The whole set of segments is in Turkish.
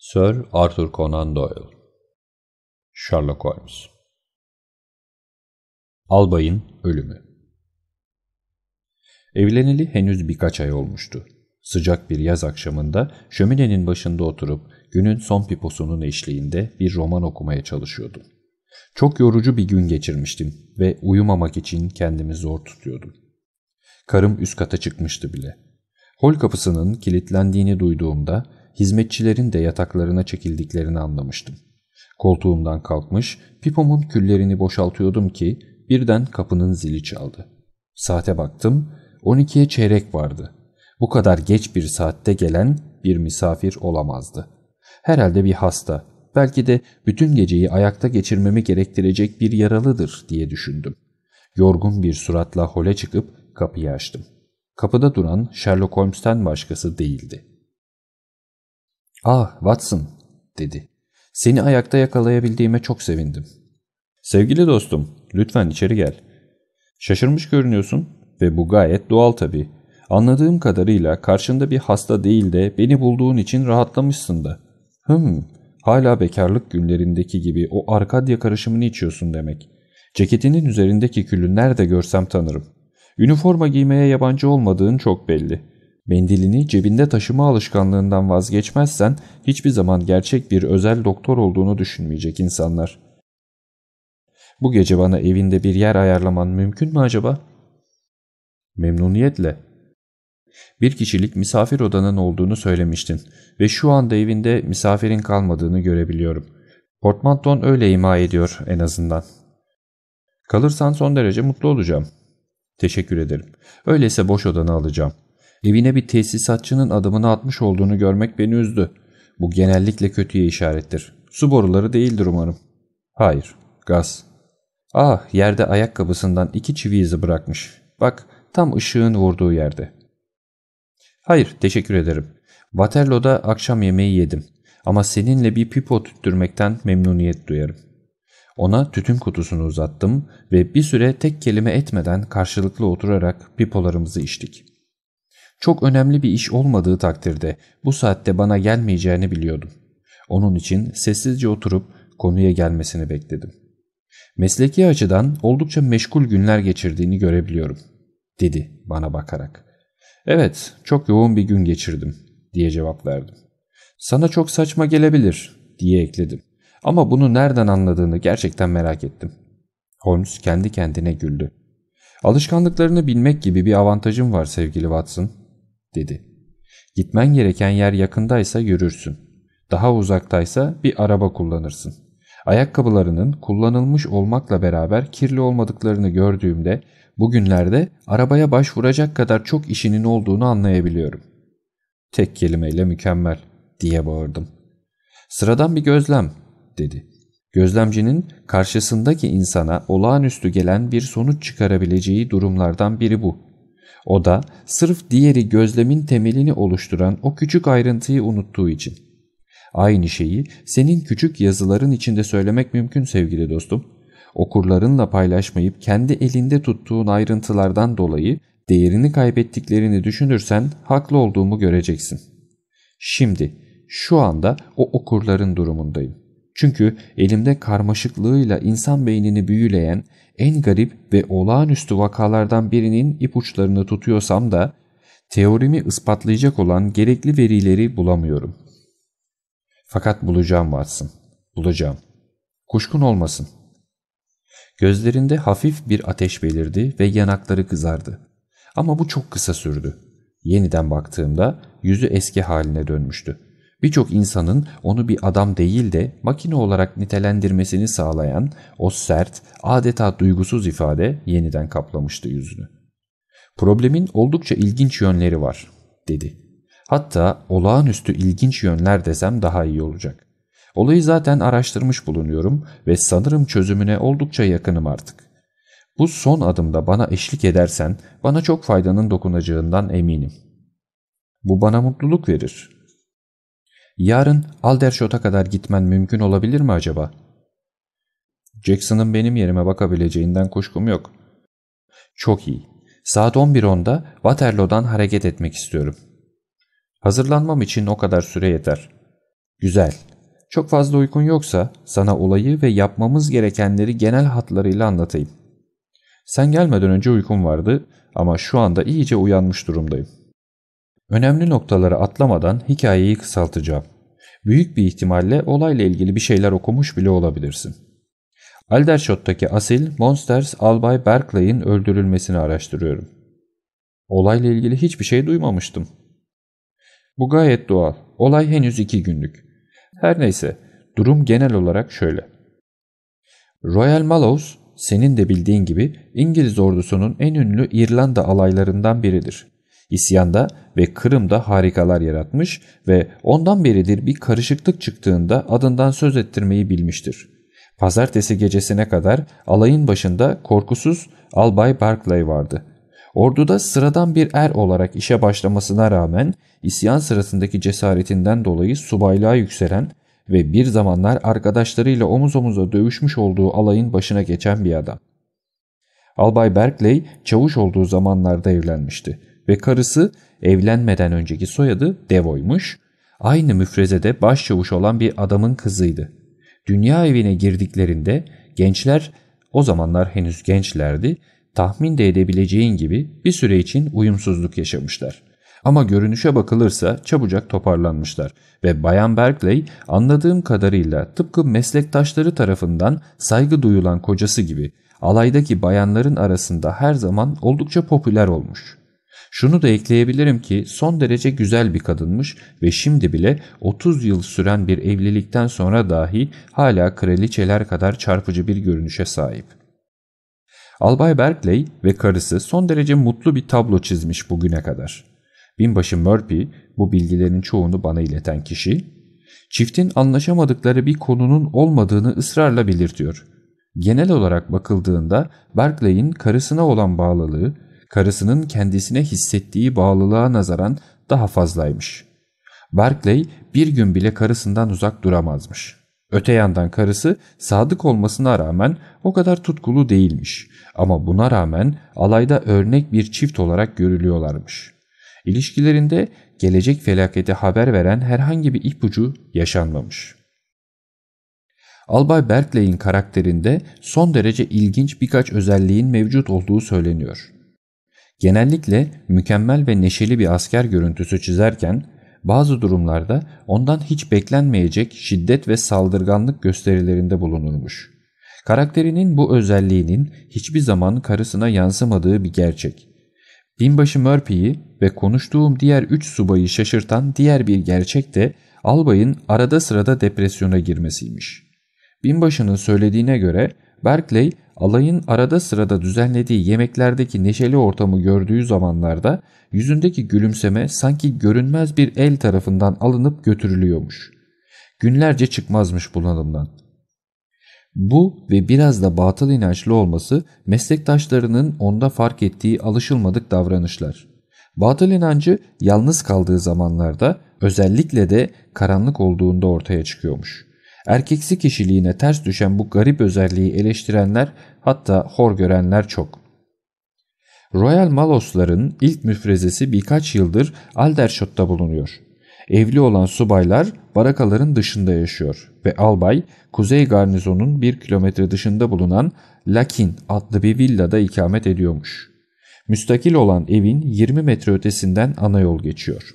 Sir Arthur Conan Doyle Sherlock Holmes Albayın Ölümü Evleneli henüz birkaç ay olmuştu. Sıcak bir yaz akşamında şöminenin başında oturup günün son piposunun eşliğinde bir roman okumaya çalışıyordum. Çok yorucu bir gün geçirmiştim ve uyumamak için kendimi zor tutuyordum. Karım üst kata çıkmıştı bile. Hol kapısının kilitlendiğini duyduğumda hizmetçilerin de yataklarına çekildiklerini anlamıştım. Koltuğumdan kalkmış, pipomun küllerini boşaltıyordum ki birden kapının zili çaldı. Saate baktım, 12'ye çeyrek vardı. Bu kadar geç bir saatte gelen bir misafir olamazdı. Herhalde bir hasta, belki de bütün geceyi ayakta geçirmemi gerektirecek bir yaralıdır diye düşündüm. Yorgun bir suratla hole çıkıp kapıyı açtım. Kapıda duran Sherlock Holmes'ten başkası değildi. ''Ah Watson'' dedi. ''Seni ayakta yakalayabildiğime çok sevindim.'' ''Sevgili dostum, lütfen içeri gel.'' ''Şaşırmış görünüyorsun ve bu gayet doğal tabii. Anladığım kadarıyla karşında bir hasta değil de beni bulduğun için rahatlamışsın da.'' ''Hım, hala bekarlık günlerindeki gibi o Arkadya karışımını içiyorsun demek. Ceketinin üzerindeki külü nerede görsem tanırım. Üniforma giymeye yabancı olmadığın çok belli.'' Mendilini cebinde taşıma alışkanlığından vazgeçmezsen hiçbir zaman gerçek bir özel doktor olduğunu düşünmeyecek insanlar. Bu gece bana evinde bir yer ayarlaman mümkün mü acaba? Memnuniyetle. Bir kişilik misafir odanın olduğunu söylemiştin ve şu anda evinde misafirin kalmadığını görebiliyorum. Portmanton öyle ima ediyor en azından. Kalırsan son derece mutlu olacağım. Teşekkür ederim. Öyleyse boş odanı alacağım. Evine bir tesisatçının adımını atmış olduğunu görmek beni üzdü. Bu genellikle kötüye işarettir. Su boruları değildir umarım. Hayır, gaz. Ah, yerde ayakkabısından iki çivi izi bırakmış. Bak, tam ışığın vurduğu yerde. Hayır, teşekkür ederim. Waterloo'da akşam yemeği yedim. Ama seninle bir pipo tüttürmekten memnuniyet duyarım. Ona tütün kutusunu uzattım ve bir süre tek kelime etmeden karşılıklı oturarak pipolarımızı içtik. Çok önemli bir iş olmadığı takdirde bu saatte bana gelmeyeceğini biliyordum. Onun için sessizce oturup konuya gelmesini bekledim. Mesleki açıdan oldukça meşgul günler geçirdiğini görebiliyorum, dedi bana bakarak. Evet, çok yoğun bir gün geçirdim, diye cevap verdim. Sana çok saçma gelebilir, diye ekledim. Ama bunu nereden anladığını gerçekten merak ettim. Holmes kendi kendine güldü. Alışkanlıklarını bilmek gibi bir avantajım var sevgili Watson dedi. Gitmen gereken yer yakındaysa yürürsün. Daha uzaktaysa bir araba kullanırsın. Ayakkabılarının kullanılmış olmakla beraber kirli olmadıklarını gördüğümde bugünlerde arabaya başvuracak kadar çok işinin olduğunu anlayabiliyorum. Tek kelimeyle mükemmel diye bağırdım. Sıradan bir gözlem dedi. Gözlemcinin karşısındaki insana olağanüstü gelen bir sonuç çıkarabileceği durumlardan biri bu. O da sırf diğeri gözlemin temelini oluşturan o küçük ayrıntıyı unuttuğu için. Aynı şeyi senin küçük yazıların içinde söylemek mümkün sevgili dostum. Okurlarınla paylaşmayıp kendi elinde tuttuğun ayrıntılardan dolayı değerini kaybettiklerini düşünürsen haklı olduğumu göreceksin. Şimdi şu anda o okurların durumundayım. Çünkü elimde karmaşıklığıyla insan beynini büyüleyen en garip ve olağanüstü vakalardan birinin ipuçlarını tutuyorsam da teorimi ispatlayacak olan gerekli verileri bulamıyorum. Fakat bulacağım Watson, bulacağım. Kuşkun olmasın. Gözlerinde hafif bir ateş belirdi ve yanakları kızardı. Ama bu çok kısa sürdü. Yeniden baktığımda yüzü eski haline dönmüştü. Birçok insanın onu bir adam değil de makine olarak nitelendirmesini sağlayan o sert, adeta duygusuz ifade yeniden kaplamıştı yüzünü. Problemin oldukça ilginç yönleri var, dedi. Hatta olağanüstü ilginç yönler desem daha iyi olacak. Olayı zaten araştırmış bulunuyorum ve sanırım çözümüne oldukça yakınım artık. Bu son adımda bana eşlik edersen bana çok faydanın dokunacağından eminim. Bu bana mutluluk verir Yarın Aldershot'a kadar gitmen mümkün olabilir mi acaba? Jackson'ın benim yerime bakabileceğinden kuşkum yok. Çok iyi. Saat 11.10'da Waterloo'dan hareket etmek istiyorum. Hazırlanmam için o kadar süre yeter. Güzel. Çok fazla uykun yoksa sana olayı ve yapmamız gerekenleri genel hatlarıyla anlatayım. Sen gelmeden önce uykum vardı ama şu anda iyice uyanmış durumdayım. Önemli noktaları atlamadan hikayeyi kısaltacağım. Büyük bir ihtimalle olayla ilgili bir şeyler okumuş bile olabilirsin. Aldershot'taki asil Monsters Albay Berkeley'in öldürülmesini araştırıyorum. Olayla ilgili hiçbir şey duymamıştım. Bu gayet doğal. Olay henüz iki günlük. Her neyse, durum genel olarak şöyle. Royal Mallows, senin de bildiğin gibi İngiliz ordusunun en ünlü İrlanda alaylarından biridir. İsyanda ve Kırım'da harikalar yaratmış ve ondan beridir bir karışıklık çıktığında adından söz ettirmeyi bilmiştir. Pazartesi gecesine kadar alayın başında korkusuz Albay Barclay vardı. Orduda sıradan bir er olarak işe başlamasına rağmen isyan sırasındaki cesaretinden dolayı subaylığa yükselen ve bir zamanlar arkadaşlarıyla omuz omuza dövüşmüş olduğu alayın başına geçen bir adam. Albay Berkeley çavuş olduğu zamanlarda evlenmişti ve karısı evlenmeden önceki soyadı Devoy'muş, aynı müfrezede başçavuş olan bir adamın kızıydı. Dünya evine girdiklerinde gençler, o zamanlar henüz gençlerdi, tahmin de edebileceğin gibi bir süre için uyumsuzluk yaşamışlar. Ama görünüşe bakılırsa çabucak toparlanmışlar ve Bayan Berkeley anladığım kadarıyla tıpkı meslektaşları tarafından saygı duyulan kocası gibi alaydaki bayanların arasında her zaman oldukça popüler olmuş. Şunu da ekleyebilirim ki son derece güzel bir kadınmış ve şimdi bile 30 yıl süren bir evlilikten sonra dahi hala kraliçeler kadar çarpıcı bir görünüşe sahip. Albay Berkeley ve karısı son derece mutlu bir tablo çizmiş bugüne kadar. Binbaşı Murphy, bu bilgilerin çoğunu bana ileten kişi, çiftin anlaşamadıkları bir konunun olmadığını ısrarla belirtiyor. Genel olarak bakıldığında Berkeley'in karısına olan bağlılığı, karısının kendisine hissettiği bağlılığa nazaran daha fazlaymış. Berkeley bir gün bile karısından uzak duramazmış. Öte yandan karısı sadık olmasına rağmen o kadar tutkulu değilmiş ama buna rağmen alayda örnek bir çift olarak görülüyorlarmış. İlişkilerinde gelecek felaketi haber veren herhangi bir ipucu yaşanmamış. Albay Berkeley'in karakterinde son derece ilginç birkaç özelliğin mevcut olduğu söyleniyor. Genellikle mükemmel ve neşeli bir asker görüntüsü çizerken bazı durumlarda ondan hiç beklenmeyecek şiddet ve saldırganlık gösterilerinde bulunurmuş. Karakterinin bu özelliğinin hiçbir zaman karısına yansımadığı bir gerçek. Binbaşı Murphy'yi ve konuştuğum diğer üç subayı şaşırtan diğer bir gerçek de albayın arada sırada depresyona girmesiymiş. Binbaşının söylediğine göre Berkeley alayın arada sırada düzenlediği yemeklerdeki neşeli ortamı gördüğü zamanlarda yüzündeki gülümseme sanki görünmez bir el tarafından alınıp götürülüyormuş. Günlerce çıkmazmış bunalımdan. Bu ve biraz da batıl inançlı olması meslektaşlarının onda fark ettiği alışılmadık davranışlar. Batıl inancı yalnız kaldığı zamanlarda özellikle de karanlık olduğunda ortaya çıkıyormuş. Erkeksi kişiliğine ters düşen bu garip özelliği eleştirenler hatta hor görenler çok. Royal Malos'ların ilk müfrezesi birkaç yıldır Aldershot'ta bulunuyor. Evli olan subaylar barakaların dışında yaşıyor ve albay Kuzey Garnizon'un bir kilometre dışında bulunan Lakin adlı bir villada ikamet ediyormuş. Müstakil olan evin 20 metre ötesinden ana yol geçiyor.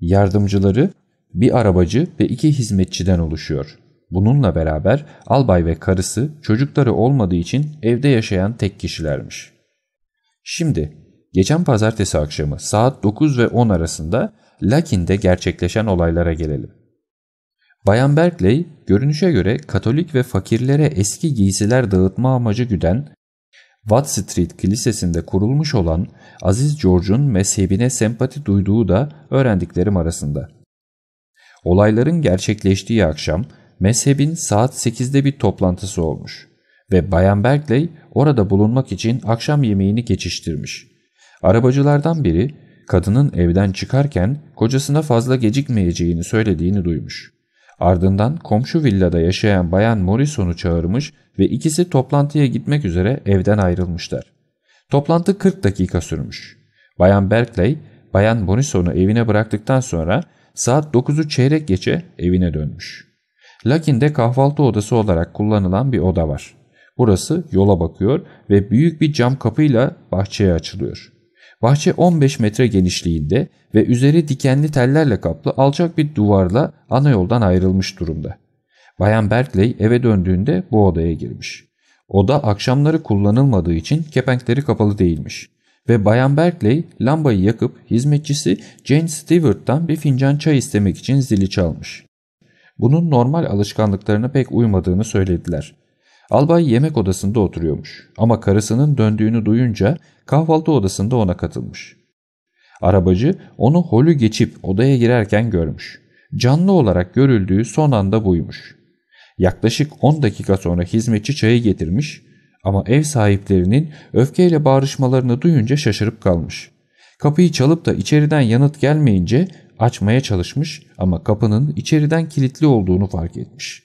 Yardımcıları bir arabacı ve iki hizmetçiden oluşuyor. Bununla beraber albay ve karısı çocukları olmadığı için evde yaşayan tek kişilermiş. Şimdi geçen pazartesi akşamı saat 9 ve 10 arasında Lakin'de gerçekleşen olaylara gelelim. Bayan Berkeley görünüşe göre Katolik ve fakirlere eski giysiler dağıtma amacı güden Watt Street Kilisesi'nde kurulmuş olan Aziz George'un mezhebine sempati duyduğu da öğrendiklerim arasında. Olayların gerçekleştiği akşam mezhebin saat 8'de bir toplantısı olmuş ve Bayan Berkeley orada bulunmak için akşam yemeğini geçiştirmiş. Arabacılardan biri kadının evden çıkarken kocasına fazla gecikmeyeceğini söylediğini duymuş. Ardından komşu villada yaşayan Bayan Morrison'u çağırmış ve ikisi toplantıya gitmek üzere evden ayrılmışlar. Toplantı 40 dakika sürmüş. Bayan Berkeley, Bayan Morrison'u evine bıraktıktan sonra saat 9'u çeyrek geçe evine dönmüş. Lakin'de kahvaltı odası olarak kullanılan bir oda var. Burası yola bakıyor ve büyük bir cam kapıyla bahçeye açılıyor. Bahçe 15 metre genişliğinde ve üzeri dikenli tellerle kaplı alçak bir duvarla ana yoldan ayrılmış durumda. Bayan Berkeley eve döndüğünde bu odaya girmiş. Oda akşamları kullanılmadığı için kepenkleri kapalı değilmiş. Ve Bayan Berkeley lambayı yakıp hizmetçisi Jane Stewart'tan bir fincan çay istemek için zili çalmış. Bunun normal alışkanlıklarına pek uymadığını söylediler. Albay yemek odasında oturuyormuş ama karısının döndüğünü duyunca kahvaltı odasında ona katılmış. Arabacı onu holü geçip odaya girerken görmüş. Canlı olarak görüldüğü son anda buymuş. Yaklaşık 10 dakika sonra hizmetçi çayı getirmiş ama ev sahiplerinin öfkeyle bağrışmalarını duyunca şaşırıp kalmış. Kapıyı çalıp da içeriden yanıt gelmeyince açmaya çalışmış ama kapının içeriden kilitli olduğunu fark etmiş.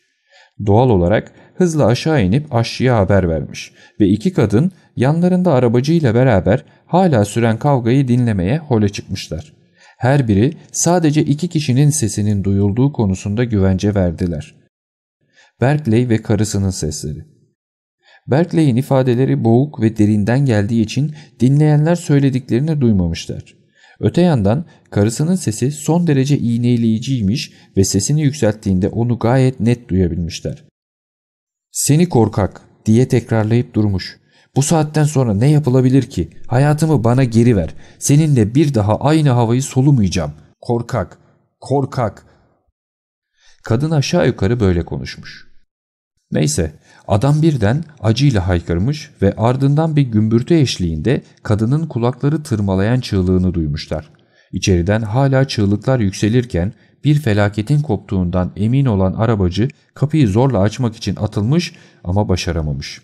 Doğal olarak hızla aşağı inip aşçıya haber vermiş ve iki kadın yanlarında arabacıyla beraber hala süren kavgayı dinlemeye hole çıkmışlar. Her biri sadece iki kişinin sesinin duyulduğu konusunda güvence verdiler. Berkeley ve karısının sesleri. Berkeley'in ifadeleri boğuk ve derinden geldiği için dinleyenler söylediklerini duymamışlar. Öte yandan karısının sesi son derece iğneleyiciymiş ve sesini yükselttiğinde onu gayet net duyabilmişler. ''Seni korkak'' diye tekrarlayıp durmuş. ''Bu saatten sonra ne yapılabilir ki? Hayatımı bana geri ver. Seninle bir daha aynı havayı solumayacağım. Korkak, korkak.'' Kadın aşağı yukarı böyle konuşmuş. Neyse adam birden acıyla haykırmış ve ardından bir gümbürtü eşliğinde kadının kulakları tırmalayan çığlığını duymuşlar. İçeriden hala çığlıklar yükselirken bir felaketin koptuğundan emin olan arabacı kapıyı zorla açmak için atılmış ama başaramamış.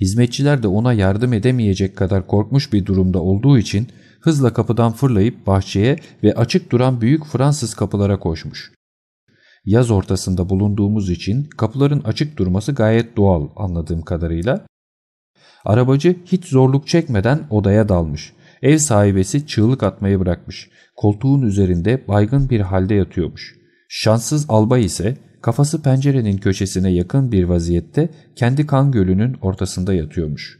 Hizmetçiler de ona yardım edemeyecek kadar korkmuş bir durumda olduğu için hızla kapıdan fırlayıp bahçeye ve açık duran büyük Fransız kapılara koşmuş. Yaz ortasında bulunduğumuz için kapıların açık durması gayet doğal anladığım kadarıyla. Arabacı hiç zorluk çekmeden odaya dalmış. Ev sahibesi çığlık atmayı bırakmış. Koltuğun üzerinde baygın bir halde yatıyormuş. Şanssız albay ise kafası pencerenin köşesine yakın bir vaziyette kendi kan gölünün ortasında yatıyormuş.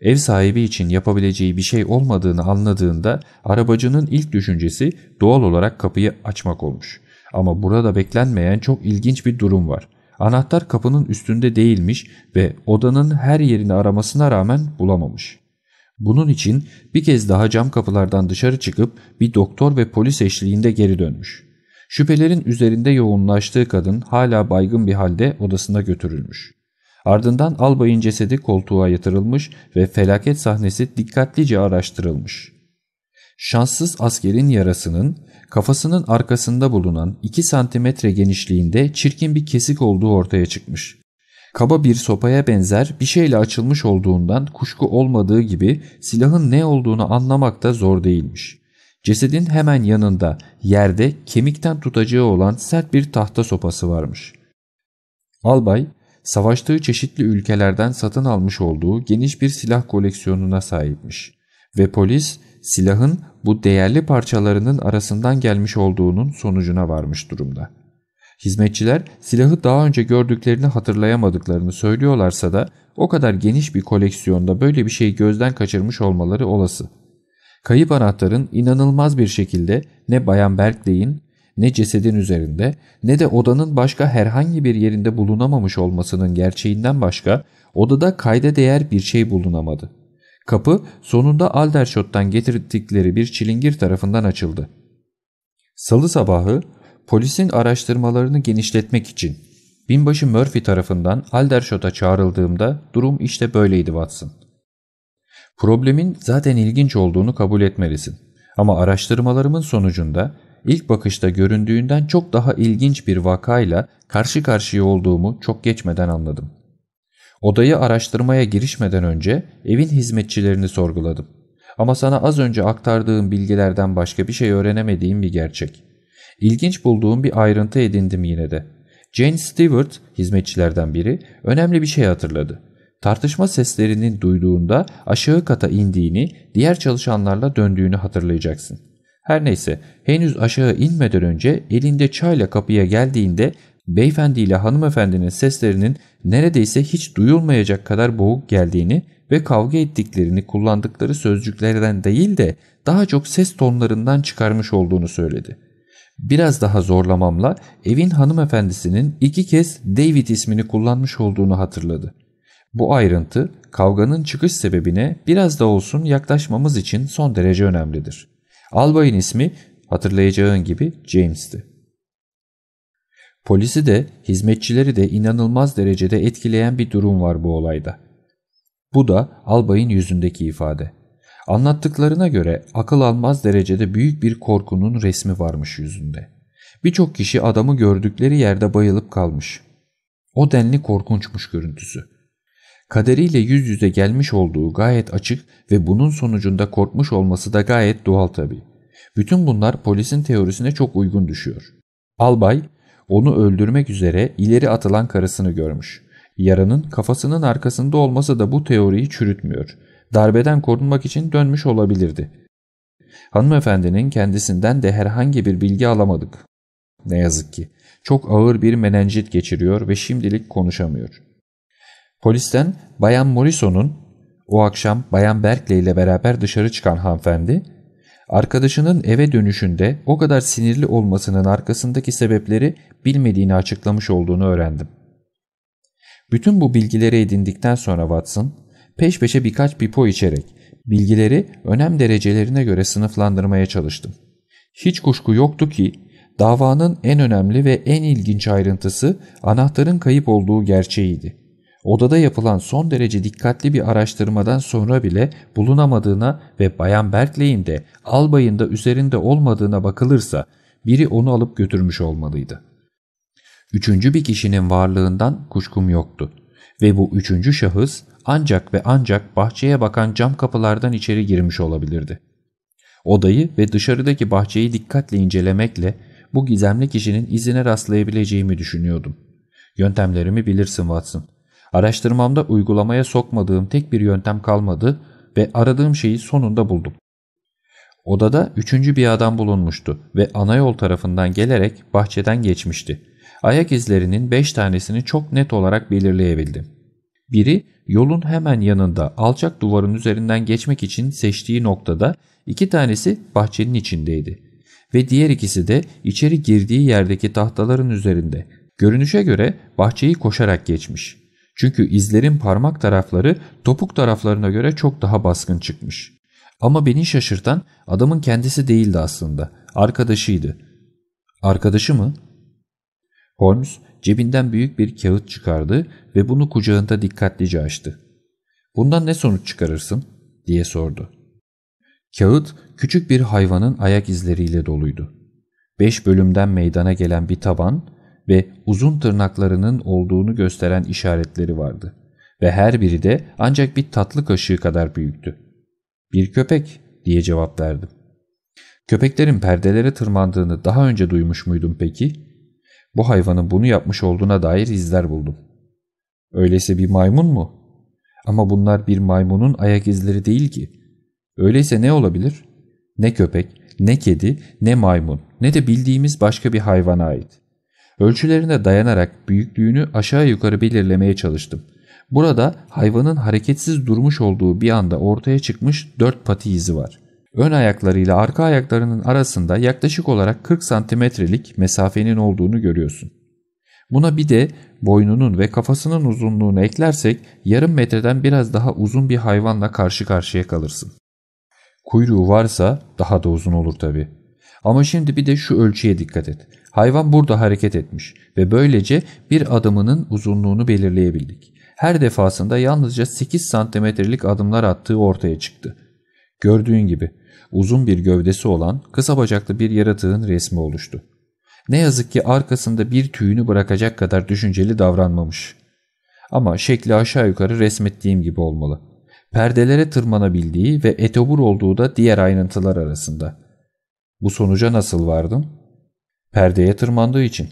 Ev sahibi için yapabileceği bir şey olmadığını anladığında arabacının ilk düşüncesi doğal olarak kapıyı açmak olmuş. Ama burada beklenmeyen çok ilginç bir durum var. Anahtar kapının üstünde değilmiş ve odanın her yerini aramasına rağmen bulamamış. Bunun için bir kez daha cam kapılardan dışarı çıkıp bir doktor ve polis eşliğinde geri dönmüş. Şüphelerin üzerinde yoğunlaştığı kadın hala baygın bir halde odasına götürülmüş. Ardından albayın cesedi koltuğa yatırılmış ve felaket sahnesi dikkatlice araştırılmış. Şanssız askerin yarasının kafasının arkasında bulunan 2 santimetre genişliğinde çirkin bir kesik olduğu ortaya çıkmış. Kaba bir sopaya benzer bir şeyle açılmış olduğundan kuşku olmadığı gibi silahın ne olduğunu anlamak da zor değilmiş. Cesedin hemen yanında yerde kemikten tutacağı olan sert bir tahta sopası varmış. Albay, savaştığı çeşitli ülkelerden satın almış olduğu geniş bir silah koleksiyonuna sahipmiş ve polis silahın bu değerli parçalarının arasından gelmiş olduğunun sonucuna varmış durumda. Hizmetçiler silahı daha önce gördüklerini hatırlayamadıklarını söylüyorlarsa da o kadar geniş bir koleksiyonda böyle bir şeyi gözden kaçırmış olmaları olası. Kayıp anahtarın inanılmaz bir şekilde ne Bayan Berkeley'in ne cesedin üzerinde ne de odanın başka herhangi bir yerinde bulunamamış olmasının gerçeğinden başka odada kayda değer bir şey bulunamadı. Kapı sonunda Aldershot'tan getirdikleri bir çilingir tarafından açıldı. Salı sabahı polisin araştırmalarını genişletmek için binbaşı Murphy tarafından Aldershot'a çağrıldığımda durum işte böyleydi Watson. Problemin zaten ilginç olduğunu kabul etmelisin. Ama araştırmalarımın sonucunda ilk bakışta göründüğünden çok daha ilginç bir vakayla karşı karşıya olduğumu çok geçmeden anladım. Odayı araştırmaya girişmeden önce evin hizmetçilerini sorguladım. Ama sana az önce aktardığım bilgilerden başka bir şey öğrenemediğim bir gerçek. İlginç bulduğum bir ayrıntı edindim yine de. Jane Stewart, hizmetçilerden biri, önemli bir şey hatırladı. Tartışma seslerinin duyduğunda aşağı kata indiğini, diğer çalışanlarla döndüğünü hatırlayacaksın. Her neyse henüz aşağı inmeden önce elinde çayla kapıya geldiğinde beyefendi ile hanımefendinin seslerinin neredeyse hiç duyulmayacak kadar boğuk geldiğini ve kavga ettiklerini kullandıkları sözcüklerden değil de daha çok ses tonlarından çıkarmış olduğunu söyledi. Biraz daha zorlamamla evin hanımefendisinin iki kez David ismini kullanmış olduğunu hatırladı. Bu ayrıntı kavganın çıkış sebebine biraz da olsun yaklaşmamız için son derece önemlidir. Albay'ın ismi hatırlayacağın gibi James'ti. Polisi de hizmetçileri de inanılmaz derecede etkileyen bir durum var bu olayda. Bu da albayın yüzündeki ifade. Anlattıklarına göre akıl almaz derecede büyük bir korkunun resmi varmış yüzünde. Birçok kişi adamı gördükleri yerde bayılıp kalmış. O denli korkunçmuş görüntüsü. Kaderiyle yüz yüze gelmiş olduğu gayet açık ve bunun sonucunda korkmuş olması da gayet doğal tabii. Bütün bunlar polisin teorisine çok uygun düşüyor. Albay onu öldürmek üzere ileri atılan karısını görmüş. Yaranın kafasının arkasında olması da bu teoriyi çürütmüyor. Darbeden korunmak için dönmüş olabilirdi. Hanımefendinin kendisinden de herhangi bir bilgi alamadık. Ne yazık ki. Çok ağır bir menenjit geçiriyor ve şimdilik konuşamıyor. Polisten Bayan Morrison'un o akşam Bayan Berkeley ile beraber dışarı çıkan hanımefendi, arkadaşının eve dönüşünde o kadar sinirli olmasının arkasındaki sebepleri bilmediğini açıklamış olduğunu öğrendim. Bütün bu bilgileri edindikten sonra Watson, peş peşe birkaç pipo içerek bilgileri önem derecelerine göre sınıflandırmaya çalıştım. Hiç kuşku yoktu ki davanın en önemli ve en ilginç ayrıntısı anahtarın kayıp olduğu gerçeğiydi. Odada yapılan son derece dikkatli bir araştırmadan sonra bile bulunamadığına ve Bayan Berkeley'in de albayın da üzerinde olmadığına bakılırsa biri onu alıp götürmüş olmalıydı. Üçüncü bir kişinin varlığından kuşkum yoktu ve bu üçüncü şahıs ancak ve ancak bahçeye bakan cam kapılardan içeri girmiş olabilirdi. Odayı ve dışarıdaki bahçeyi dikkatle incelemekle bu gizemli kişinin izine rastlayabileceğimi düşünüyordum. Yöntemlerimi bilirsin Watson. Araştırmamda uygulamaya sokmadığım tek bir yöntem kalmadı ve aradığım şeyi sonunda buldum. Odada üçüncü bir adam bulunmuştu ve ana yol tarafından gelerek bahçeden geçmişti. Ayak izlerinin beş tanesini çok net olarak belirleyebildim. Biri yolun hemen yanında alçak duvarın üzerinden geçmek için seçtiği noktada iki tanesi bahçenin içindeydi. Ve diğer ikisi de içeri girdiği yerdeki tahtaların üzerinde. Görünüşe göre bahçeyi koşarak geçmiş. Çünkü izlerin parmak tarafları topuk taraflarına göre çok daha baskın çıkmış. Ama beni şaşırtan adamın kendisi değildi aslında. Arkadaşıydı. Arkadaşı mı? Holmes cebinden büyük bir kağıt çıkardı ve bunu kucağında dikkatlice açtı. ''Bundan ne sonuç çıkarırsın?'' diye sordu. Kağıt küçük bir hayvanın ayak izleriyle doluydu. Beş bölümden meydana gelen bir taban ve uzun tırnaklarının olduğunu gösteren işaretleri vardı. Ve her biri de ancak bir tatlı kaşığı kadar büyüktü. ''Bir köpek'' diye cevap verdim. ''Köpeklerin perdelere tırmandığını daha önce duymuş muydun peki?'' Bu hayvanın bunu yapmış olduğuna dair izler buldum. Öyleyse bir maymun mu? Ama bunlar bir maymunun ayak izleri değil ki. Öyleyse ne olabilir? Ne köpek, ne kedi, ne maymun, ne de bildiğimiz başka bir hayvana ait. Ölçülerine dayanarak büyüklüğünü aşağı yukarı belirlemeye çalıştım. Burada hayvanın hareketsiz durmuş olduğu bir anda ortaya çıkmış dört pati izi var. Ön ayaklarıyla arka ayaklarının arasında yaklaşık olarak 40 santimetrelik mesafenin olduğunu görüyorsun. Buna bir de boynunun ve kafasının uzunluğunu eklersek yarım metreden biraz daha uzun bir hayvanla karşı karşıya kalırsın. Kuyruğu varsa daha da uzun olur tabi. Ama şimdi bir de şu ölçüye dikkat et. Hayvan burada hareket etmiş ve böylece bir adımının uzunluğunu belirleyebildik. Her defasında yalnızca 8 santimetrelik adımlar attığı ortaya çıktı. Gördüğün gibi uzun bir gövdesi olan kısa bacaklı bir yaratığın resmi oluştu. Ne yazık ki arkasında bir tüyünü bırakacak kadar düşünceli davranmamış. Ama şekli aşağı yukarı resmettiğim gibi olmalı. Perdelere tırmanabildiği ve etobur olduğu da diğer ayrıntılar arasında. Bu sonuca nasıl vardın? Perdeye tırmandığı için.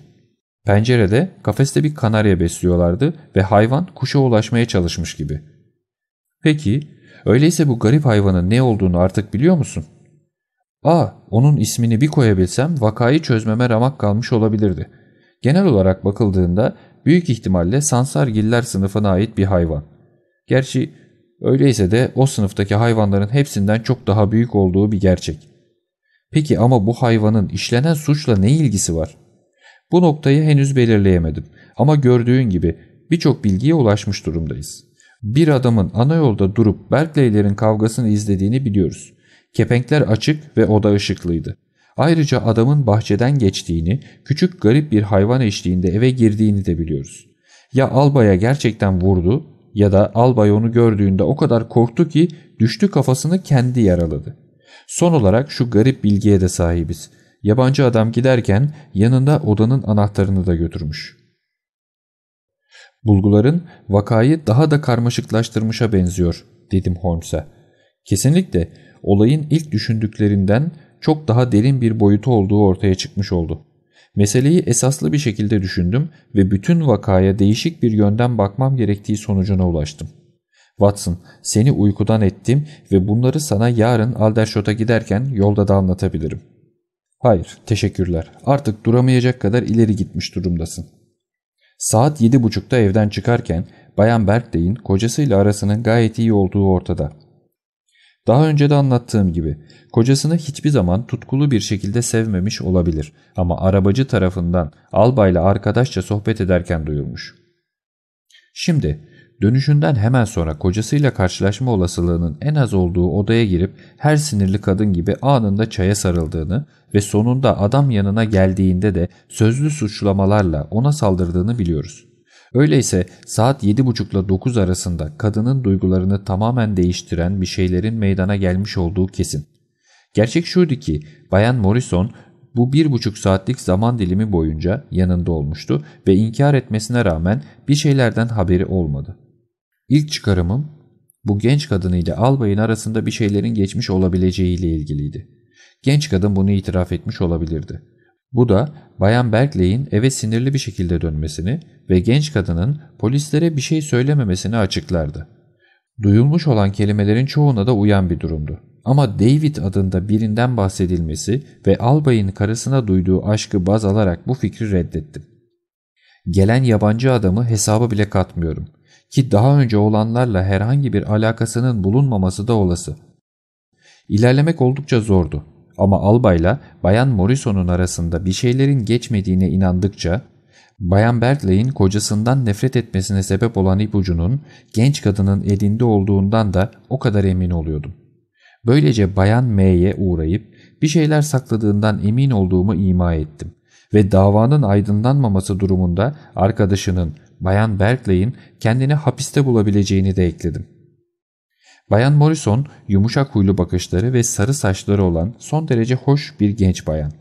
Pencerede kafeste bir kanarya besliyorlardı ve hayvan kuşa ulaşmaya çalışmış gibi. Peki Öyleyse bu garip hayvanın ne olduğunu artık biliyor musun? ''Aa, onun ismini bir koyabilsem vakayı çözmeme ramak kalmış olabilirdi. Genel olarak bakıldığında büyük ihtimalle sansargiller sınıfına ait bir hayvan. Gerçi öyleyse de o sınıftaki hayvanların hepsinden çok daha büyük olduğu bir gerçek. Peki ama bu hayvanın işlenen suçla ne ilgisi var? Bu noktayı henüz belirleyemedim ama gördüğün gibi birçok bilgiye ulaşmış durumdayız. Bir adamın ana yolda durup Berkeley'lerin kavgasını izlediğini biliyoruz. Kepenkler açık ve oda ışıklıydı. Ayrıca adamın bahçeden geçtiğini, küçük garip bir hayvan eşliğinde eve girdiğini de biliyoruz. Ya albaya gerçekten vurdu ya da albay onu gördüğünde o kadar korktu ki düştü kafasını kendi yaraladı. Son olarak şu garip bilgiye de sahibiz. Yabancı adam giderken yanında odanın anahtarını da götürmüş. Bulguların vakayı daha da karmaşıklaştırmışa benziyor dedim Holmes'a. Kesinlikle olayın ilk düşündüklerinden çok daha derin bir boyutu olduğu ortaya çıkmış oldu. Meseleyi esaslı bir şekilde düşündüm ve bütün vakaya değişik bir yönden bakmam gerektiği sonucuna ulaştım. Watson, seni uykudan ettim ve bunları sana yarın Aldershot'a giderken yolda da anlatabilirim. Hayır, teşekkürler. Artık duramayacak kadar ileri gitmiş durumdasın. Saat yedi buçukta evden çıkarken Bayan Berkley'in kocasıyla arasının gayet iyi olduğu ortada. Daha önce de anlattığım gibi kocasını hiçbir zaman tutkulu bir şekilde sevmemiş olabilir ama arabacı tarafından albayla arkadaşça sohbet ederken duyurmuş. Şimdi dönüşünden hemen sonra kocasıyla karşılaşma olasılığının en az olduğu odaya girip her sinirli kadın gibi anında çaya sarıldığını ve sonunda adam yanına geldiğinde de sözlü suçlamalarla ona saldırdığını biliyoruz. Öyleyse saat 7.30 ile 9 arasında kadının duygularını tamamen değiştiren bir şeylerin meydana gelmiş olduğu kesin. Gerçek şuydu ki Bayan Morrison bu bir buçuk saatlik zaman dilimi boyunca yanında olmuştu ve inkar etmesine rağmen bir şeylerden haberi olmadı. İlk çıkarımım bu genç kadını ile albayın arasında bir şeylerin geçmiş olabileceğiyle ilgiliydi. Genç kadın bunu itiraf etmiş olabilirdi. Bu da Bayan Berkeley'in eve sinirli bir şekilde dönmesini ve genç kadının polislere bir şey söylememesini açıklardı. Duyulmuş olan kelimelerin çoğuna da uyan bir durumdu. Ama David adında birinden bahsedilmesi ve albayın karısına duyduğu aşkı baz alarak bu fikri reddettim. Gelen yabancı adamı hesaba bile katmıyorum ki daha önce olanlarla herhangi bir alakasının bulunmaması da olası. İlerlemek oldukça zordu ama albayla Bayan Morrison'un arasında bir şeylerin geçmediğine inandıkça Bayan Berkeley'in kocasından nefret etmesine sebep olan ipucunun genç kadının elinde olduğundan da o kadar emin oluyordum. Böylece Bayan M'ye uğrayıp bir şeyler sakladığından emin olduğumu ima ettim ve davanın aydınlanmaması durumunda arkadaşının Bayan Berkeley'in kendini hapiste bulabileceğini de ekledim. Bayan Morrison yumuşak huylu bakışları ve sarı saçları olan son derece hoş bir genç bayan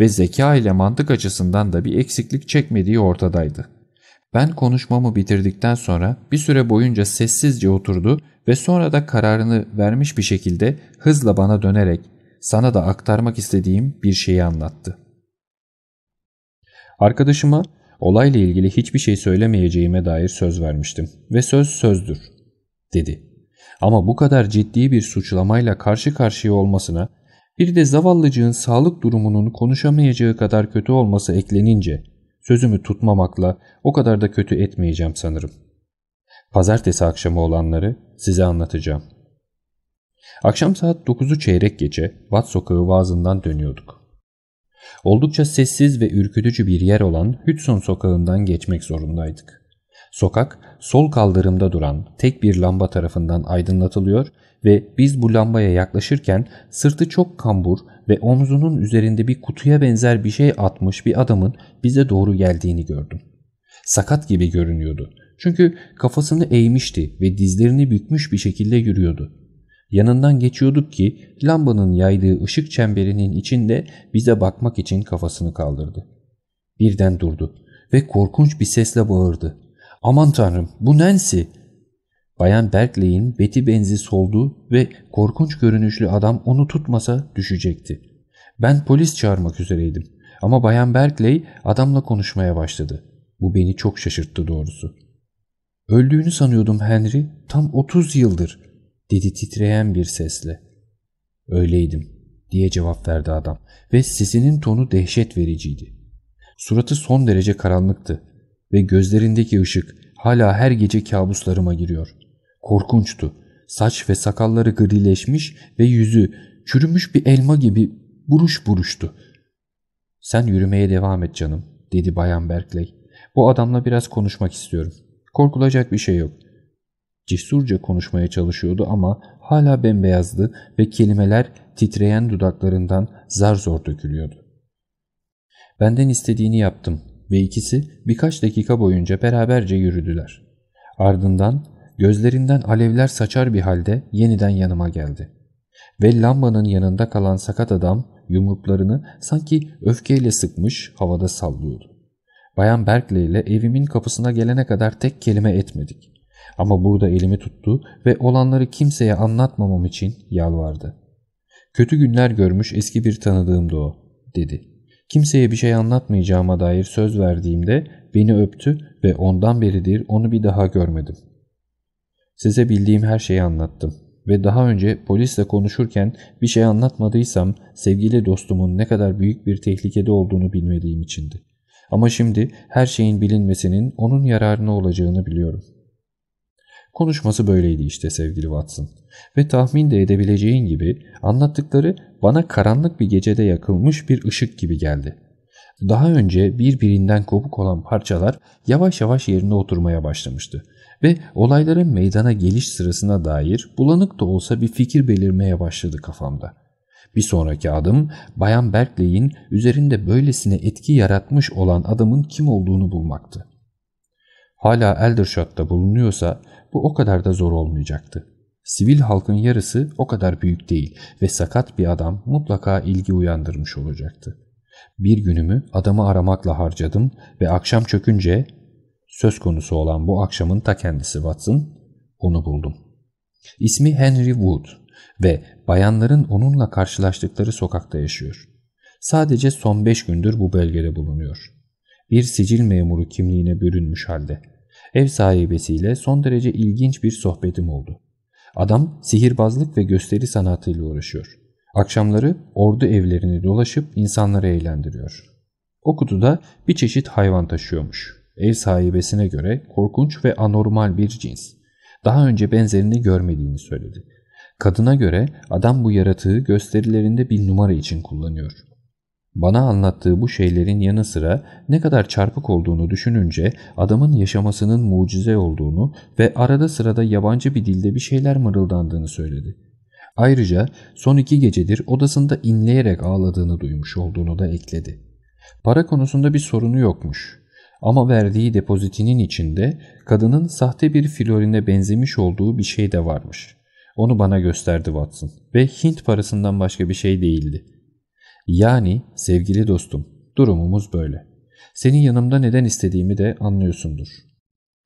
ve zeka ile mantık açısından da bir eksiklik çekmediği ortadaydı. Ben konuşmamı bitirdikten sonra bir süre boyunca sessizce oturdu ve sonra da kararını vermiş bir şekilde hızla bana dönerek sana da aktarmak istediğim bir şeyi anlattı. Arkadaşıma olayla ilgili hiçbir şey söylemeyeceğime dair söz vermiştim ve söz sözdür, dedi. Ama bu kadar ciddi bir suçlamayla karşı karşıya olmasına bir de zavallıcığın sağlık durumunun konuşamayacağı kadar kötü olması eklenince sözümü tutmamakla o kadar da kötü etmeyeceğim sanırım. Pazartesi akşamı olanları size anlatacağım. Akşam saat 9'u çeyrek geçe Bat sokağı vaazından dönüyorduk. Oldukça sessiz ve ürkütücü bir yer olan Hudson sokağından geçmek zorundaydık. Sokak sol kaldırımda duran tek bir lamba tarafından aydınlatılıyor ve biz bu lambaya yaklaşırken sırtı çok kambur ve omzunun üzerinde bir kutuya benzer bir şey atmış bir adamın bize doğru geldiğini gördüm. Sakat gibi görünüyordu. Çünkü kafasını eğmişti ve dizlerini bükmüş bir şekilde yürüyordu. Yanından geçiyorduk ki lambanın yaydığı ışık çemberinin içinde bize bakmak için kafasını kaldırdı. Birden durdu ve korkunç bir sesle bağırdı. Aman tanrım bu Nancy. Bayan Berkeley'in beti benzi soldu ve korkunç görünüşlü adam onu tutmasa düşecekti. Ben polis çağırmak üzereydim ama Bayan Berkeley adamla konuşmaya başladı. Bu beni çok şaşırttı doğrusu. Öldüğünü sanıyordum Henry tam 30 yıldır dedi titreyen bir sesle. Öyleydim diye cevap verdi adam ve sesinin tonu dehşet vericiydi. Suratı son derece karanlıktı ve gözlerindeki ışık hala her gece kabuslarıma giriyor. Korkunçtu. Saç ve sakalları grileşmiş ve yüzü çürümüş bir elma gibi buruş buruştu. Sen yürümeye devam et canım dedi Bayan Berkeley. Bu adamla biraz konuşmak istiyorum. Korkulacak bir şey yok. Cesurca konuşmaya çalışıyordu ama hala bembeyazdı ve kelimeler titreyen dudaklarından zar zor dökülüyordu. Benden istediğini yaptım ve ikisi birkaç dakika boyunca beraberce yürüdüler. Ardından gözlerinden alevler saçar bir halde yeniden yanıma geldi. Ve lambanın yanında kalan sakat adam yumruklarını sanki öfkeyle sıkmış havada sallıyordu. Bayan Berkeley ile evimin kapısına gelene kadar tek kelime etmedik. Ama burada elimi tuttu ve olanları kimseye anlatmamam için yalvardı. Kötü günler görmüş eski bir tanıdığımdı o, dedi. Kimseye bir şey anlatmayacağıma dair söz verdiğimde beni öptü ve ondan beridir onu bir daha görmedim. Size bildiğim her şeyi anlattım ve daha önce polisle konuşurken bir şey anlatmadıysam sevgili dostumun ne kadar büyük bir tehlikede olduğunu bilmediğim içindi. Ama şimdi her şeyin bilinmesinin onun yararına olacağını biliyorum. Konuşması böyleydi işte sevgili Watson. Ve tahmin de edebileceğin gibi anlattıkları bana karanlık bir gecede yakılmış bir ışık gibi geldi. Daha önce birbirinden kopuk olan parçalar yavaş yavaş yerine oturmaya başlamıştı ve olayların meydana geliş sırasına dair bulanık da olsa bir fikir belirmeye başladı kafamda. Bir sonraki adım Bayan Berkeley'in üzerinde böylesine etki yaratmış olan adamın kim olduğunu bulmaktı. Hala Eldershot'ta bulunuyorsa bu o kadar da zor olmayacaktı. Sivil halkın yarısı o kadar büyük değil ve sakat bir adam mutlaka ilgi uyandırmış olacaktı. Bir günümü adamı aramakla harcadım ve akşam çökünce söz konusu olan bu akşamın ta kendisi Watson onu buldum. İsmi Henry Wood ve bayanların onunla karşılaştıkları sokakta yaşıyor. Sadece son beş gündür bu bölgede bulunuyor. Bir sicil memuru kimliğine bürünmüş halde. Ev sahibesiyle son derece ilginç bir sohbetim oldu. Adam sihirbazlık ve gösteri sanatıyla uğraşıyor. Akşamları ordu evlerini dolaşıp insanları eğlendiriyor. O kutuda bir çeşit hayvan taşıyormuş. Ev sahibesine göre korkunç ve anormal bir cins. Daha önce benzerini görmediğini söyledi. Kadına göre adam bu yaratığı gösterilerinde bir numara için kullanıyor. Bana anlattığı bu şeylerin yanı sıra ne kadar çarpık olduğunu düşününce adamın yaşamasının mucize olduğunu ve arada sırada yabancı bir dilde bir şeyler mırıldandığını söyledi. Ayrıca son iki gecedir odasında inleyerek ağladığını duymuş olduğunu da ekledi. Para konusunda bir sorunu yokmuş. Ama verdiği depozitinin içinde kadının sahte bir florine benzemiş olduğu bir şey de varmış. Onu bana gösterdi Watson ve Hint parasından başka bir şey değildi. Yani sevgili dostum durumumuz böyle. Seni yanımda neden istediğimi de anlıyorsundur.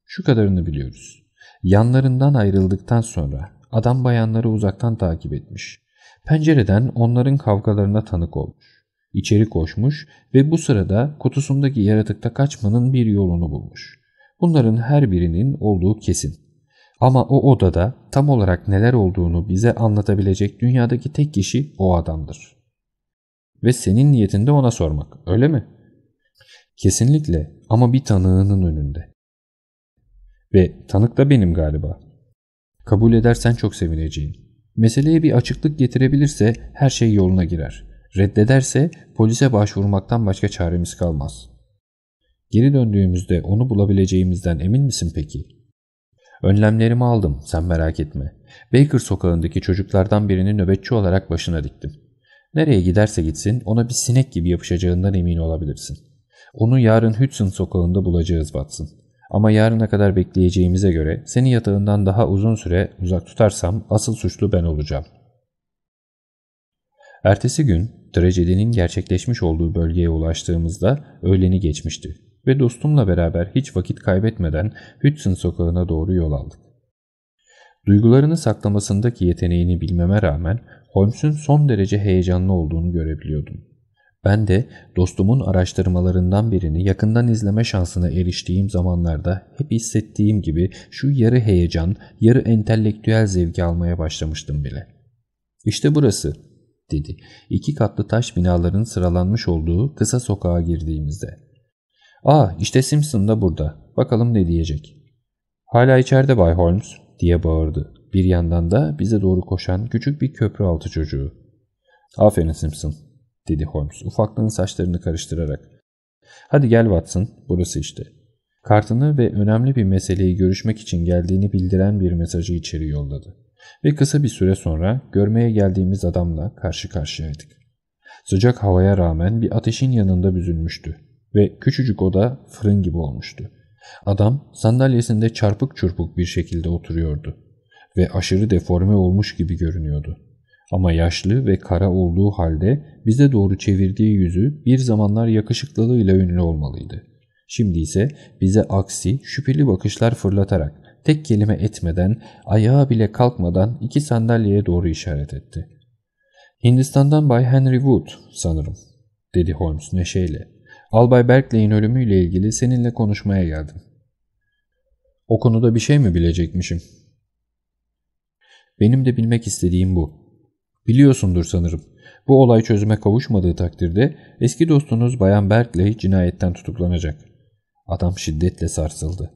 Şu kadarını biliyoruz. Yanlarından ayrıldıktan sonra adam bayanları uzaktan takip etmiş. Pencereden onların kavgalarına tanık olmuş. İçeri koşmuş ve bu sırada kutusundaki yaratıkta kaçmanın bir yolunu bulmuş. Bunların her birinin olduğu kesin. Ama o odada tam olarak neler olduğunu bize anlatabilecek dünyadaki tek kişi o adamdır. Ve senin niyetinde ona sormak, öyle mi? Kesinlikle ama bir tanığının önünde. Ve tanık da benim galiba. Kabul edersen çok sevineceğim. Meseleye bir açıklık getirebilirse her şey yoluna girer. Reddederse polise başvurmaktan başka çaremiz kalmaz. Geri döndüğümüzde onu bulabileceğimizden emin misin peki? Önlemlerimi aldım, sen merak etme. Baker sokağındaki çocuklardan birini nöbetçi olarak başına diktim. Nereye giderse gitsin ona bir sinek gibi yapışacağından emin olabilirsin. Onu yarın Hudson sokağında bulacağız Watson. Ama yarına kadar bekleyeceğimize göre seni yatağından daha uzun süre uzak tutarsam asıl suçlu ben olacağım. Ertesi gün trajedinin gerçekleşmiş olduğu bölgeye ulaştığımızda öğleni geçmişti ve dostumla beraber hiç vakit kaybetmeden Hudson sokağına doğru yol aldık. Duygularını saklamasındaki yeteneğini bilmeme rağmen Holmes'un son derece heyecanlı olduğunu görebiliyordum. Ben de dostumun araştırmalarından birini yakından izleme şansına eriştiğim zamanlarda hep hissettiğim gibi şu yarı heyecan, yarı entelektüel zevki almaya başlamıştım bile. İşte burası, dedi. İki katlı taş binaların sıralanmış olduğu kısa sokağa girdiğimizde. ''Aa işte Simpson da burada. Bakalım ne diyecek.'' ''Hala içeride Bay Holmes.'' diye bağırdı. Bir yandan da bize doğru koşan küçük bir köprü altı çocuğu. ''Aferin Simpson.'' dedi Holmes ufaklığın saçlarını karıştırarak. ''Hadi gel Watson. Burası işte.'' Kartını ve önemli bir meseleyi görüşmek için geldiğini bildiren bir mesajı içeri yolladı. Ve kısa bir süre sonra görmeye geldiğimiz adamla karşı karşıyaydık. Sıcak havaya rağmen bir ateşin yanında büzülmüştü ve küçücük oda fırın gibi olmuştu. Adam sandalyesinde çarpık çurpuk bir şekilde oturuyordu ve aşırı deforme olmuş gibi görünüyordu. Ama yaşlı ve kara olduğu halde bize doğru çevirdiği yüzü bir zamanlar yakışıklılığıyla ünlü olmalıydı. Şimdi ise bize aksi şüpheli bakışlar fırlatarak tek kelime etmeden ayağa bile kalkmadan iki sandalyeye doğru işaret etti. Hindistan'dan Bay Henry Wood sanırım dedi Holmes neşeyle. Albay Berkeley'in ölümüyle ilgili seninle konuşmaya geldim. O konuda bir şey mi bilecekmişim? Benim de bilmek istediğim bu. Biliyorsundur sanırım. Bu olay çözüme kavuşmadığı takdirde eski dostunuz Bayan Berkeley cinayetten tutuklanacak. Adam şiddetle sarsıldı.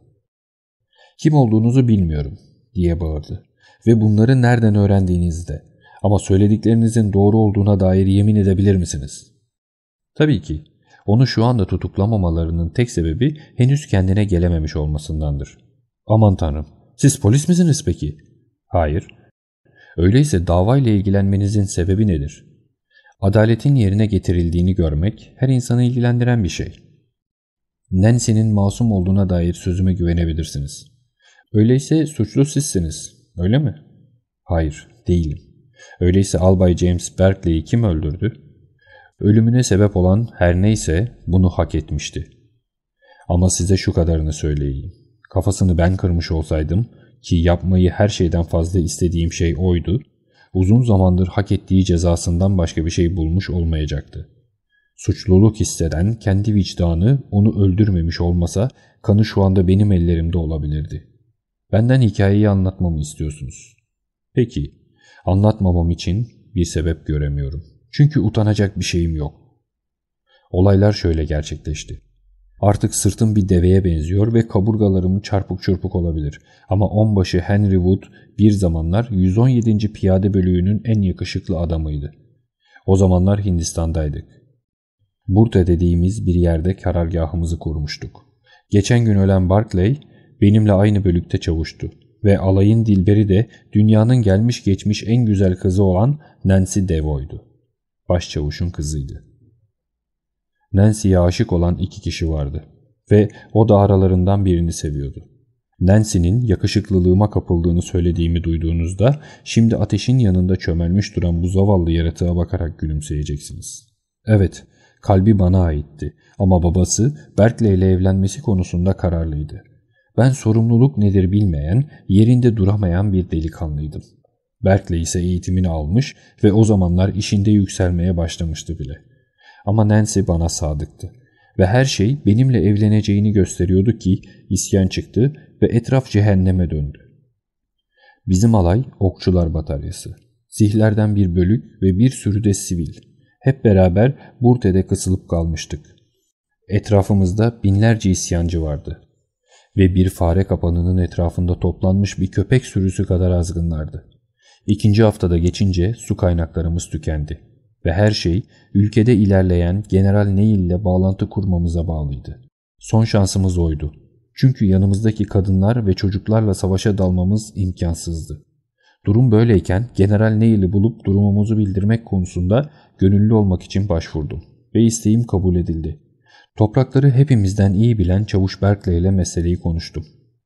Kim olduğunuzu bilmiyorum diye bağırdı. Ve bunları nereden öğrendiğinizi de. Ama söylediklerinizin doğru olduğuna dair yemin edebilir misiniz? Tabii ki. Onu şu anda tutuklamamalarının tek sebebi henüz kendine gelememiş olmasındandır. Aman tanrım. Siz polis misiniz peki? Hayır. Öyleyse davayla ilgilenmenizin sebebi nedir? Adaletin yerine getirildiğini görmek her insanı ilgilendiren bir şey. Nancy'nin masum olduğuna dair sözüme güvenebilirsiniz. Öyleyse suçlu sizsiniz, öyle mi? Hayır, değilim. Öyleyse Albay James Berkeley'i kim öldürdü? Ölümüne sebep olan her neyse bunu hak etmişti. Ama size şu kadarını söyleyeyim. Kafasını ben kırmış olsaydım ki yapmayı her şeyden fazla istediğim şey oydu, uzun zamandır hak ettiği cezasından başka bir şey bulmuş olmayacaktı. Suçluluk hisseden kendi vicdanı onu öldürmemiş olmasa kanı şu anda benim ellerimde olabilirdi. Benden hikayeyi anlatmamı istiyorsunuz. Peki, anlatmamam için bir sebep göremiyorum. Çünkü utanacak bir şeyim yok. Olaylar şöyle gerçekleşti. Artık sırtım bir deveye benziyor ve kaburgalarım çarpık çırpık olabilir. Ama onbaşı Henry Wood bir zamanlar 117. Piyade Bölüğü'nün en yakışıklı adamıydı. O zamanlar Hindistan'daydık. Burte dediğimiz bir yerde karargahımızı kurmuştuk. Geçen gün ölen Barclay benimle aynı bölükte çavuştu ve alayın dilberi de dünyanın gelmiş geçmiş en güzel kızı olan Nancy Devoy'du. Başçavuşun kızıydı. Nancy'ye aşık olan iki kişi vardı ve o da aralarından birini seviyordu. Nancy'nin yakışıklılığıma kapıldığını söylediğimi duyduğunuzda şimdi ateşin yanında çömelmiş duran bu zavallı yaratığa bakarak gülümseyeceksiniz. Evet, kalbi bana aitti ama babası Berkeley ile evlenmesi konusunda kararlıydı. Ben sorumluluk nedir bilmeyen, yerinde duramayan bir delikanlıydım. Berkeley ise eğitimini almış ve o zamanlar işinde yükselmeye başlamıştı bile. Ama Nancy bana sadıktı ve her şey benimle evleneceğini gösteriyordu ki isyan çıktı ve etraf cehenneme döndü. Bizim alay okçular bataryası. Zihlerden bir bölük ve bir sürü de sivil. Hep beraber Burte'de kısılıp kalmıştık. Etrafımızda binlerce isyancı vardı ve bir fare kapanının etrafında toplanmış bir köpek sürüsü kadar azgınlardı. İkinci haftada geçince su kaynaklarımız tükendi ve her şey ülkede ilerleyen General Neil ile bağlantı kurmamıza bağlıydı. Son şansımız oydu. Çünkü yanımızdaki kadınlar ve çocuklarla savaşa dalmamız imkansızdı. Durum böyleyken General Neil'i bulup durumumuzu bildirmek konusunda gönüllü olmak için başvurdum ve isteğim kabul edildi. Toprakları hepimizden iyi bilen Çavuş Berkley ile meseleyi konuştum.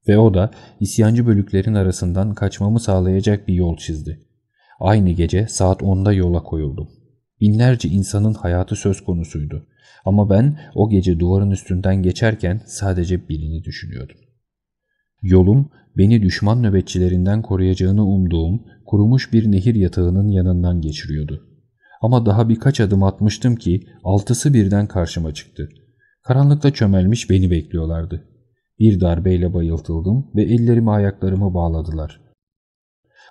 Ve o da isyancı bölüklerin arasından kaçmamı sağlayacak bir yol çizdi. Aynı gece saat 10'da yola koyuldum. Binlerce insanın hayatı söz konusuydu. Ama ben o gece duvarın üstünden geçerken sadece birini düşünüyordum. Yolum beni düşman nöbetçilerinden koruyacağını umduğum kurumuş bir nehir yatağının yanından geçiriyordu. Ama daha birkaç adım atmıştım ki altısı birden karşıma çıktı. Karanlıkta çömelmiş beni bekliyorlardı. Bir darbeyle bayıltıldım ve ellerimi ayaklarımı bağladılar.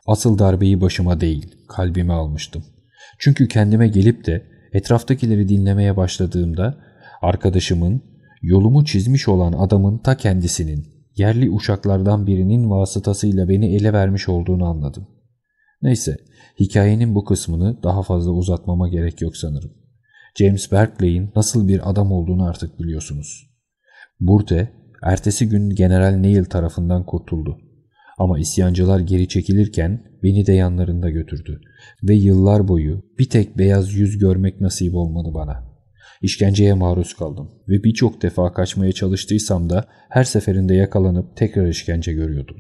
Asıl darbeyi başıma değil, kalbime almıştım. Çünkü kendime gelip de etraftakileri dinlemeye başladığımda arkadaşımın, yolumu çizmiş olan adamın ta kendisinin, yerli uşaklardan birinin vasıtasıyla beni ele vermiş olduğunu anladım. Neyse, hikayenin bu kısmını daha fazla uzatmama gerek yok sanırım. James Berkeley'in nasıl bir adam olduğunu artık biliyorsunuz. Burte, ertesi gün General Neil tarafından kurtuldu. Ama isyancılar geri çekilirken beni de yanlarında götürdü ve yıllar boyu bir tek beyaz yüz görmek nasip olmadı bana. İşkenceye maruz kaldım ve birçok defa kaçmaya çalıştıysam da her seferinde yakalanıp tekrar işkence görüyordum.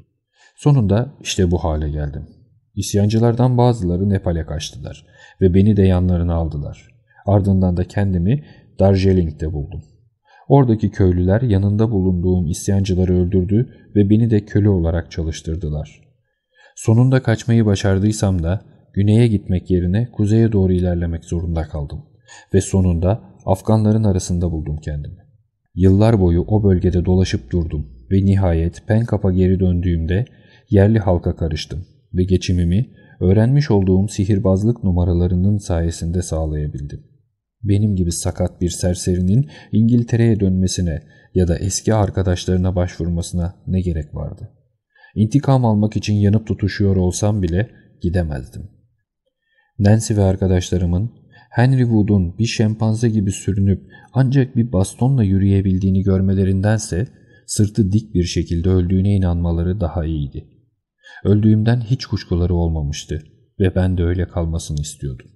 Sonunda işte bu hale geldim. İsyancılardan bazıları Nepal'e kaçtılar ve beni de yanlarına aldılar. Ardından da kendimi Darjeeling'de buldum. Oradaki köylüler yanında bulunduğum isyancıları öldürdü ve beni de köle olarak çalıştırdılar. Sonunda kaçmayı başardıysam da güneye gitmek yerine kuzeye doğru ilerlemek zorunda kaldım ve sonunda Afganların arasında buldum kendimi. Yıllar boyu o bölgede dolaşıp durdum ve nihayet Penkap'a geri döndüğümde yerli halka karıştım ve geçimimi öğrenmiş olduğum sihirbazlık numaralarının sayesinde sağlayabildim. Benim gibi sakat bir serserinin İngiltere'ye dönmesine ya da eski arkadaşlarına başvurmasına ne gerek vardı? İntikam almak için yanıp tutuşuyor olsam bile gidemezdim. Nancy ve arkadaşlarımın Henry Wood'un bir şempanze gibi sürünüp ancak bir bastonla yürüyebildiğini görmelerindense sırtı dik bir şekilde öldüğüne inanmaları daha iyiydi. Öldüğümden hiç kuşkuları olmamıştı ve ben de öyle kalmasını istiyordum.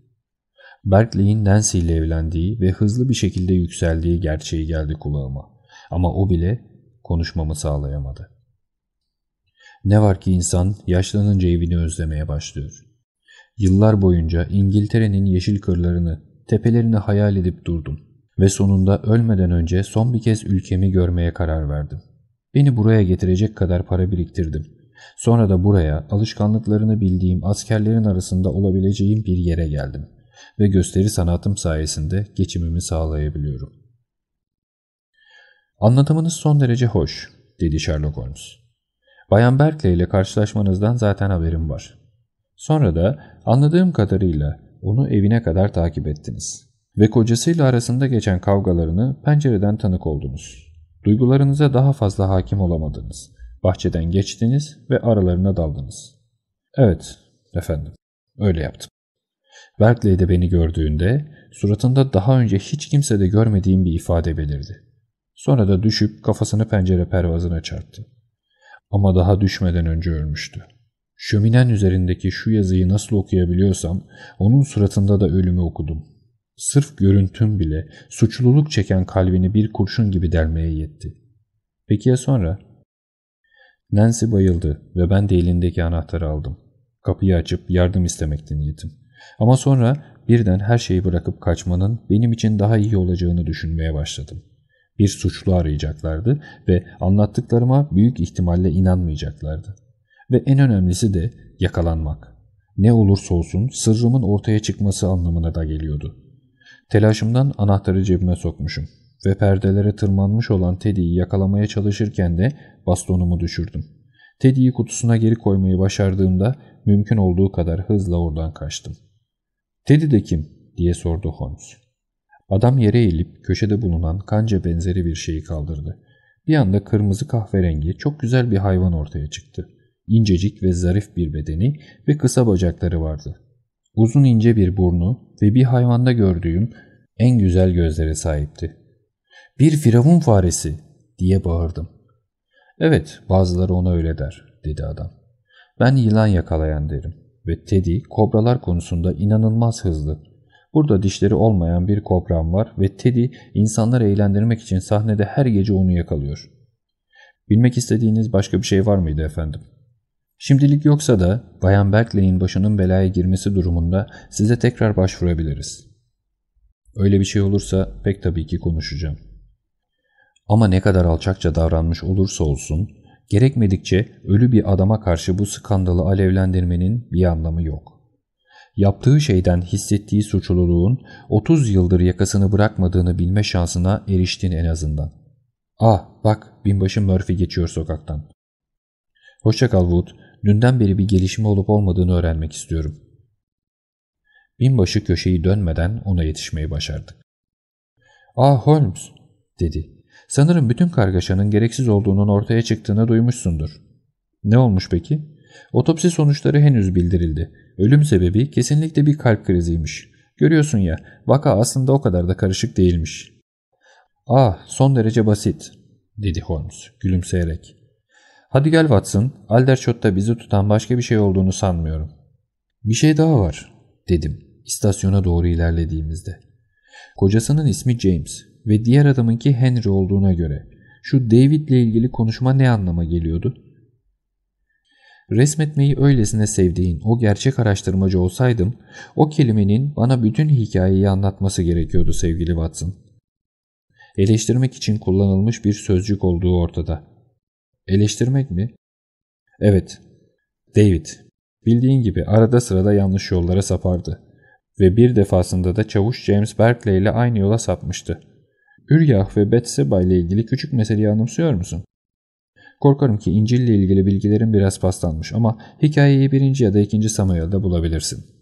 Berkeley'in Nancy ile evlendiği ve hızlı bir şekilde yükseldiği gerçeği geldi kulağıma. Ama o bile konuşmamı sağlayamadı. Ne var ki insan yaşlanınca evini özlemeye başlıyor. Yıllar boyunca İngiltere'nin yeşil kırlarını, tepelerini hayal edip durdum. Ve sonunda ölmeden önce son bir kez ülkemi görmeye karar verdim. Beni buraya getirecek kadar para biriktirdim. Sonra da buraya alışkanlıklarını bildiğim askerlerin arasında olabileceğim bir yere geldim ve gösteri sanatım sayesinde geçimimi sağlayabiliyorum. Anlatımınız son derece hoş, dedi Sherlock Holmes. Bayan Berkeley ile karşılaşmanızdan zaten haberim var. Sonra da anladığım kadarıyla onu evine kadar takip ettiniz. Ve kocasıyla arasında geçen kavgalarını pencereden tanık oldunuz. Duygularınıza daha fazla hakim olamadınız. Bahçeden geçtiniz ve aralarına daldınız. Evet, efendim, öyle yaptım. Berkeley de beni gördüğünde suratında daha önce hiç kimsede görmediğim bir ifade belirdi. Sonra da düşüp kafasını pencere pervazına çarptı. Ama daha düşmeden önce ölmüştü. Şöminen üzerindeki şu yazıyı nasıl okuyabiliyorsam onun suratında da ölümü okudum. Sırf görüntüm bile suçluluk çeken kalbini bir kurşun gibi delmeye yetti. Peki ya sonra? Nancy bayıldı ve ben de elindeki anahtarı aldım. Kapıyı açıp yardım istemekti niyetim. Ama sonra birden her şeyi bırakıp kaçmanın benim için daha iyi olacağını düşünmeye başladım. Bir suçlu arayacaklardı ve anlattıklarıma büyük ihtimalle inanmayacaklardı. Ve en önemlisi de yakalanmak. Ne olursa olsun sırrımın ortaya çıkması anlamına da geliyordu. Telaşımdan anahtarı cebime sokmuşum ve perdelere tırmanmış olan Teddy'yi yakalamaya çalışırken de bastonumu düşürdüm. Teddy'yi kutusuna geri koymayı başardığımda mümkün olduğu kadar hızla oradan kaçtım. Teddy de kim? diye sordu Holmes. Adam yere eğilip köşede bulunan kanca benzeri bir şeyi kaldırdı. Bir anda kırmızı kahverengi çok güzel bir hayvan ortaya çıktı. İncecik ve zarif bir bedeni ve kısa bacakları vardı. Uzun ince bir burnu ve bir hayvanda gördüğüm en güzel gözlere sahipti. ''Bir firavun faresi!'' diye bağırdım. ''Evet, bazıları ona öyle der.'' dedi adam. ''Ben yılan yakalayan derim ve Teddy kobralar konusunda inanılmaz hızlı. Burada dişleri olmayan bir kobram var ve Teddy insanları eğlendirmek için sahnede her gece onu yakalıyor. Bilmek istediğiniz başka bir şey var mıydı efendim? Şimdilik yoksa da Bayan Berkeley'in başının belaya girmesi durumunda size tekrar başvurabiliriz. Öyle bir şey olursa pek tabii ki konuşacağım. Ama ne kadar alçakça davranmış olursa olsun Gerekmedikçe ölü bir adama karşı bu skandalı alevlendirmenin bir anlamı yok. Yaptığı şeyden hissettiği suçluluğun 30 yıldır yakasını bırakmadığını bilme şansına eriştin en azından. Ah bak binbaşı Murphy geçiyor sokaktan. Hoşçakal Wood. Dünden beri bir gelişme olup olmadığını öğrenmek istiyorum. Binbaşı köşeyi dönmeden ona yetişmeyi başardık. ''Ah Holmes'' dedi. ''Sanırım bütün kargaşanın gereksiz olduğunun ortaya çıktığını duymuşsundur. Ne olmuş peki? Otopsi sonuçları henüz bildirildi. Ölüm sebebi kesinlikle bir kalp kriziymiş. Görüyorsun ya, vaka aslında o kadar da karışık değilmiş.'' ''Ah, son derece basit.'' dedi Holmes gülümseyerek. ''Hadi gel Watson, Aldershot'ta bizi tutan başka bir şey olduğunu sanmıyorum.'' ''Bir şey daha var.'' dedim istasyona doğru ilerlediğimizde. Kocasının ismi James ve diğer adamınki Henry olduğuna göre şu David ile ilgili konuşma ne anlama geliyordu? Resmetmeyi öylesine sevdiğin o gerçek araştırmacı olsaydım o kelimenin bana bütün hikayeyi anlatması gerekiyordu sevgili Watson. Eleştirmek için kullanılmış bir sözcük olduğu ortada. Eleştirmek mi? Evet. David. Bildiğin gibi arada sırada yanlış yollara sapardı. Ve bir defasında da çavuş James Berkeley ile aynı yola sapmıştı. Üryah ve Betseba ile ilgili küçük meseleyi anımsıyor musun? Korkarım ki İncil ile ilgili bilgilerin biraz paslanmış ama hikayeyi birinci ya da ikinci Samuel'da bulabilirsin.